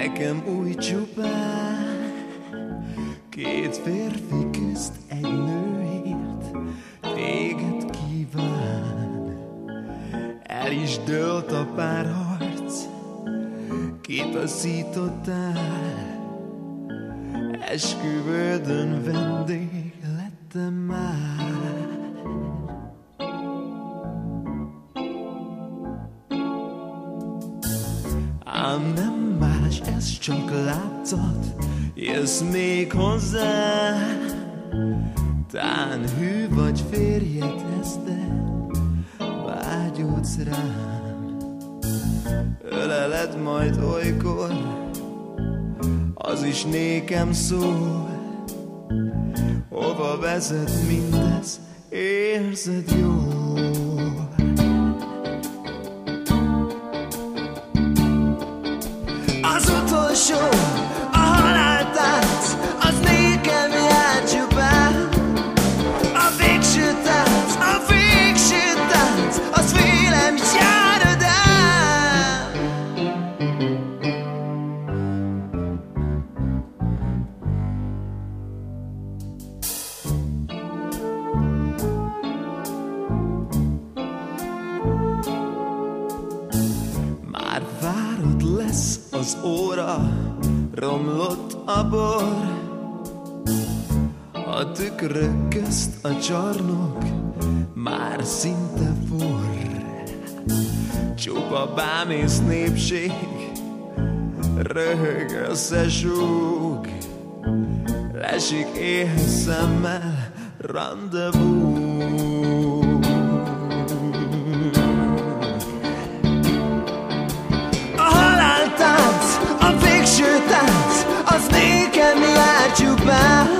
Nékem új csupán Két férfi közt egy nőért Téged kíván. El is dőlt a párharc Kitaszítottál Esküvődön vendég lettem már. Ám nem más, ez csak látszat. Jössz még hozzá. Tán hű vagy férjet ez, de Vágyódsz rám. Öleled majd olykor Az is nékem szól. Hova vezet mindez, érzed jól az óra, romlott a bor. A tükrök közt a csarnok már szinte forr. Csupa bámész népség, röhög összesúg. Lesik éhes szemmel rendezvú. my